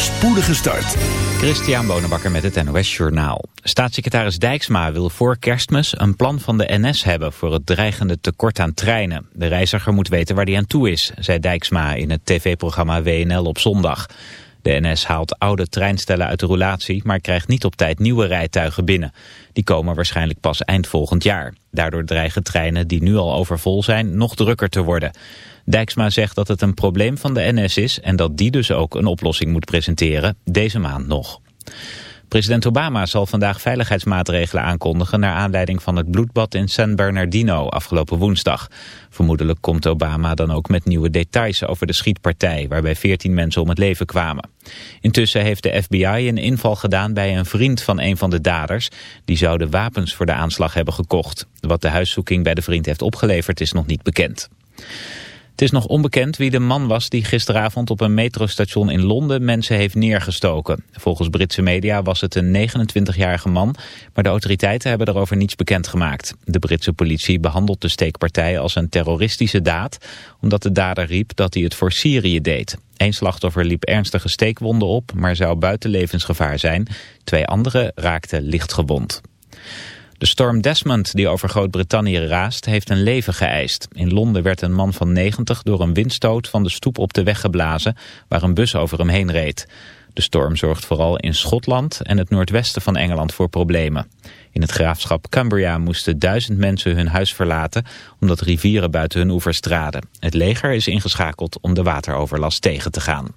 voorspoedige start. Christian Bonenbakker met het NOS Journaal. Staatssecretaris Dijksma wil voor kerstmis een plan van de NS hebben... voor het dreigende tekort aan treinen. De reiziger moet weten waar hij aan toe is, zei Dijksma in het tv-programma WNL op zondag. De NS haalt oude treinstellen uit de roulatie, maar krijgt niet op tijd nieuwe rijtuigen binnen. Die komen waarschijnlijk pas eind volgend jaar. Daardoor dreigen treinen die nu al overvol zijn nog drukker te worden. Dijksma zegt dat het een probleem van de NS is en dat die dus ook een oplossing moet presenteren, deze maand nog. President Obama zal vandaag veiligheidsmaatregelen aankondigen... naar aanleiding van het bloedbad in San Bernardino afgelopen woensdag. Vermoedelijk komt Obama dan ook met nieuwe details over de schietpartij... waarbij 14 mensen om het leven kwamen. Intussen heeft de FBI een inval gedaan bij een vriend van een van de daders. Die zouden wapens voor de aanslag hebben gekocht. Wat de huiszoeking bij de vriend heeft opgeleverd is nog niet bekend. Het is nog onbekend wie de man was die gisteravond op een metrostation in Londen mensen heeft neergestoken. Volgens Britse media was het een 29-jarige man, maar de autoriteiten hebben erover niets bekendgemaakt. De Britse politie behandelt de steekpartij als een terroristische daad, omdat de dader riep dat hij het voor Syrië deed. Eén slachtoffer liep ernstige steekwonden op, maar zou buiten levensgevaar zijn. Twee anderen raakten licht gewond. De storm Desmond die over Groot-Brittannië raast heeft een leven geëist. In Londen werd een man van 90 door een windstoot van de stoep op de weg geblazen waar een bus over hem heen reed. De storm zorgt vooral in Schotland en het noordwesten van Engeland voor problemen. In het graafschap Cumbria moesten duizend mensen hun huis verlaten omdat rivieren buiten hun oevers traden. Het leger is ingeschakeld om de wateroverlast tegen te gaan.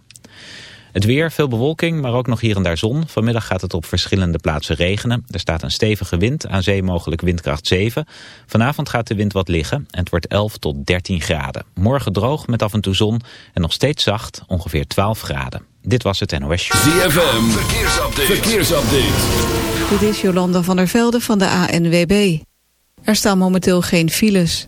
Het weer, veel bewolking, maar ook nog hier en daar zon. Vanmiddag gaat het op verschillende plaatsen regenen. Er staat een stevige wind, aan zee mogelijk windkracht 7. Vanavond gaat de wind wat liggen en het wordt 11 tot 13 graden. Morgen droog met af en toe zon en nog steeds zacht, ongeveer 12 graden. Dit was het NOS Show. ZFM, verkeersupdate. verkeersupdate. Dit is Jolanda van der Velde van de ANWB. Er staan momenteel geen files.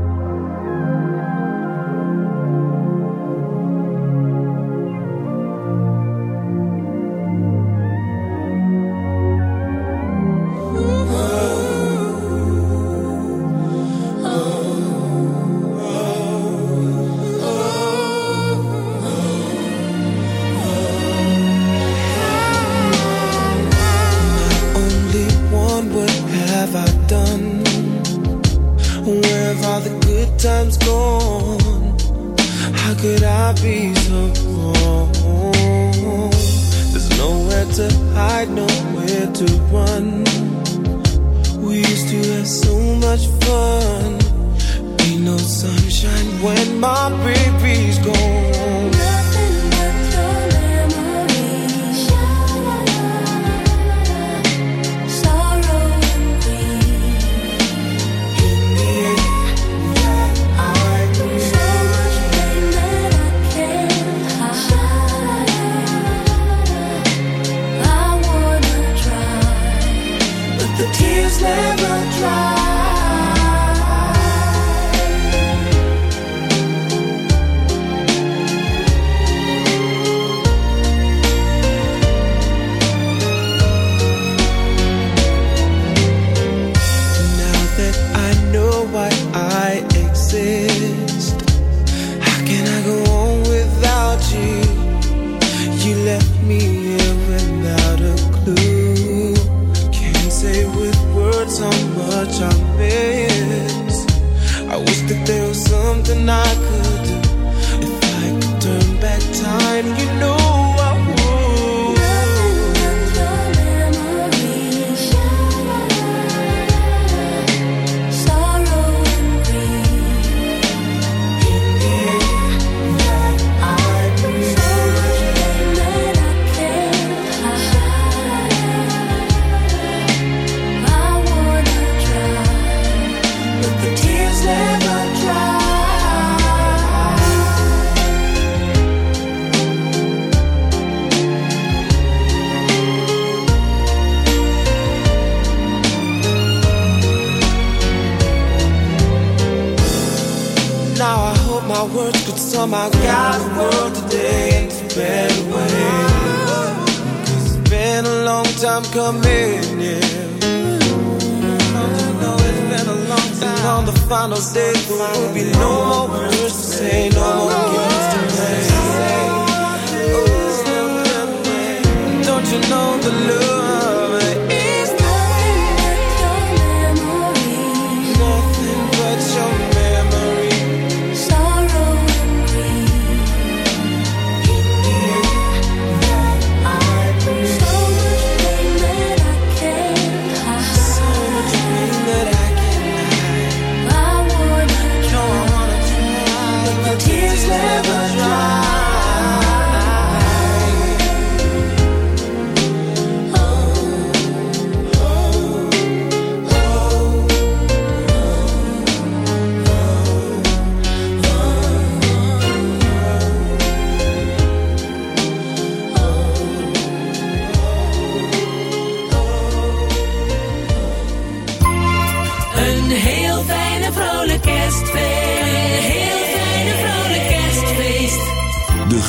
much I miss. I wish that there was something I could do. If I could turn back time, you know. Somehow got the world today a better way. It's been a long time coming, yeah. Don't you know it's been a long time? And on the final day, there will be no more words to say, no more games to play. Don't you know the love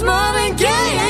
smiling, gay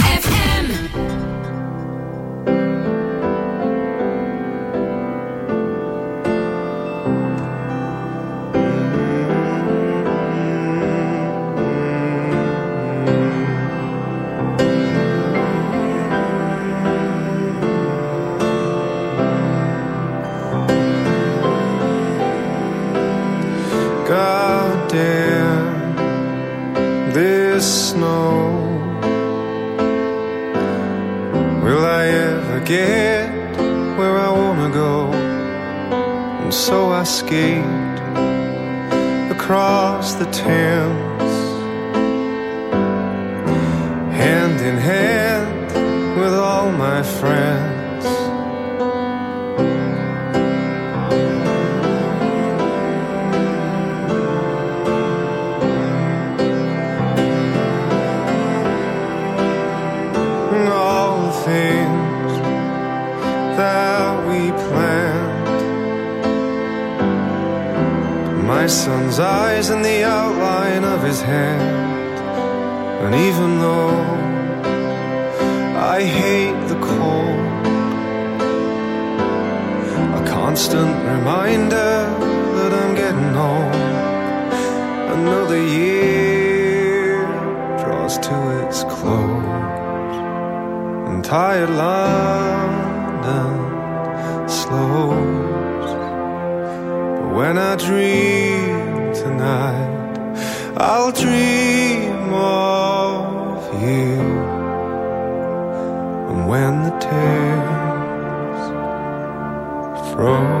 things that we planned. My son's eyes and the outline of his hand. And even though I hate the cold, a constant reminder that I'm getting old. Another year draws to its close tired London slows. But when I dream tonight, I'll dream of you. And when the tears froze.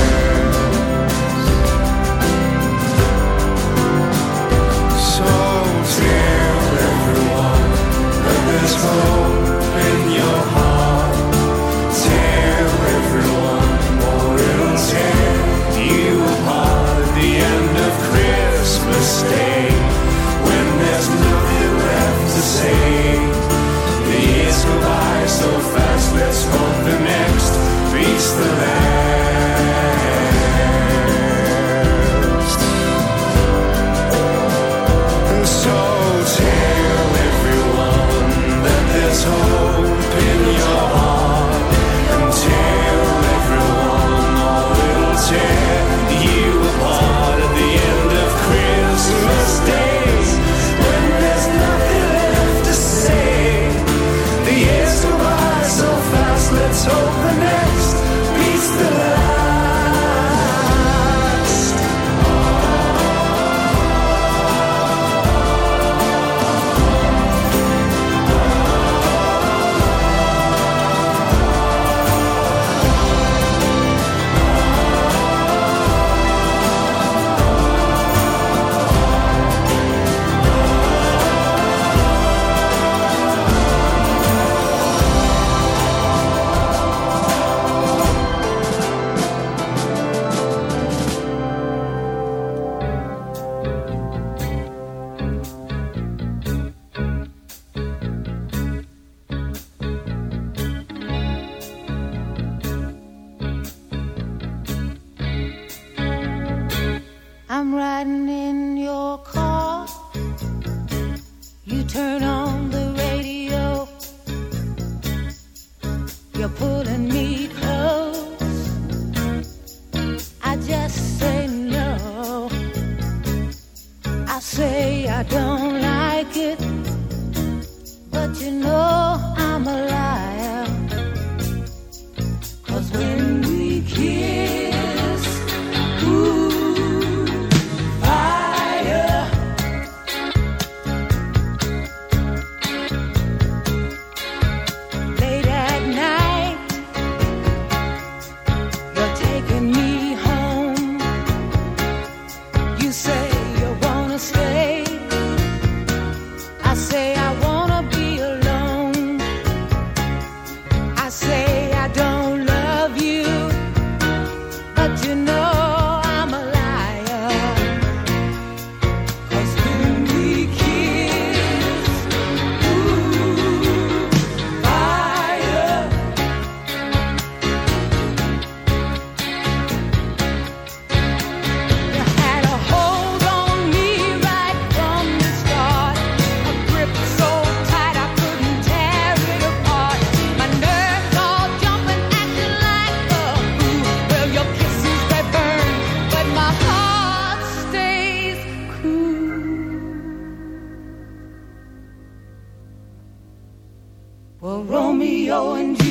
Romeo and Juliet,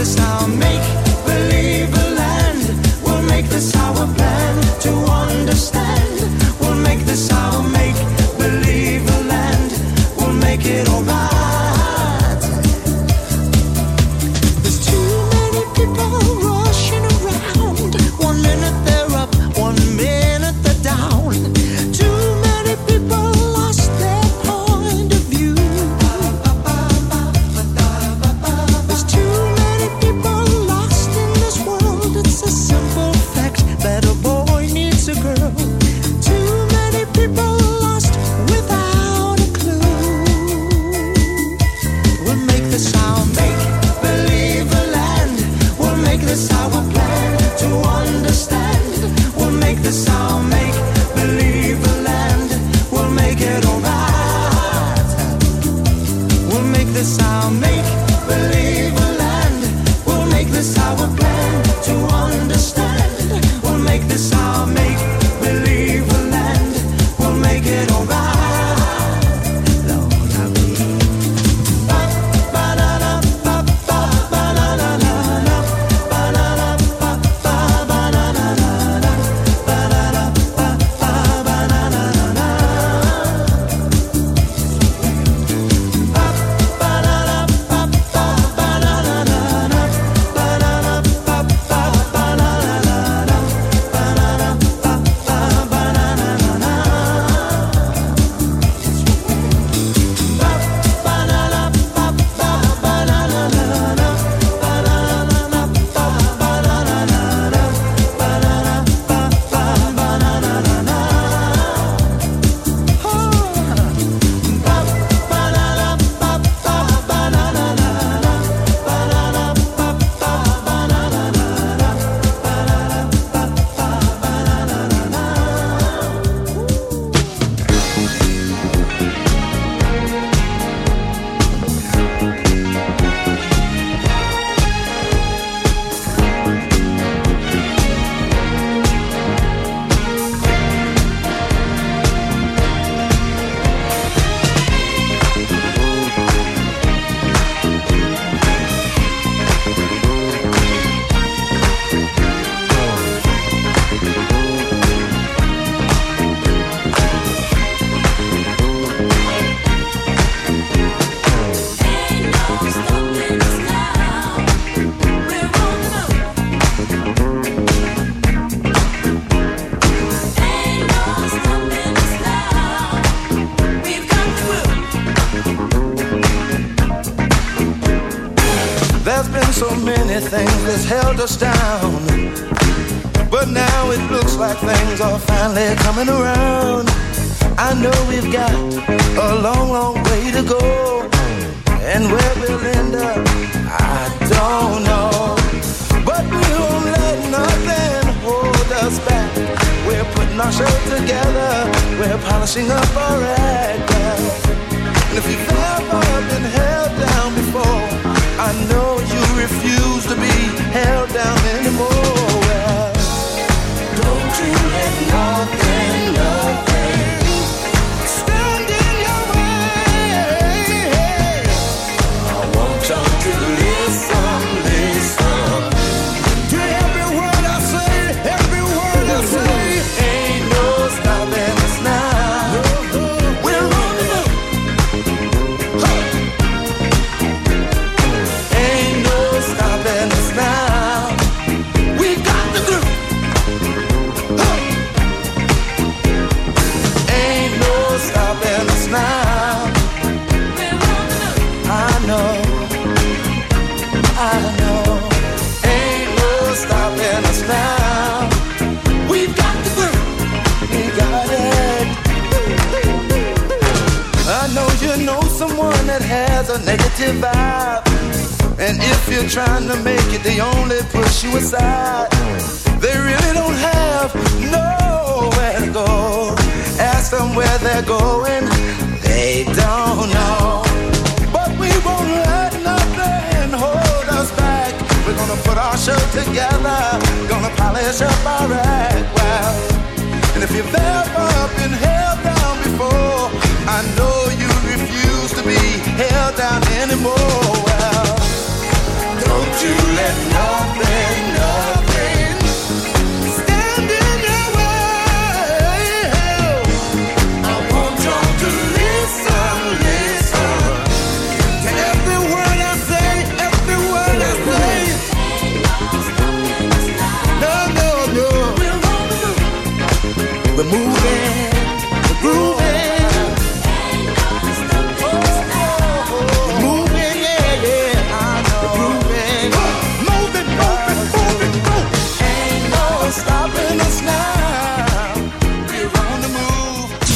this our make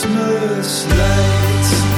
Christmas lights.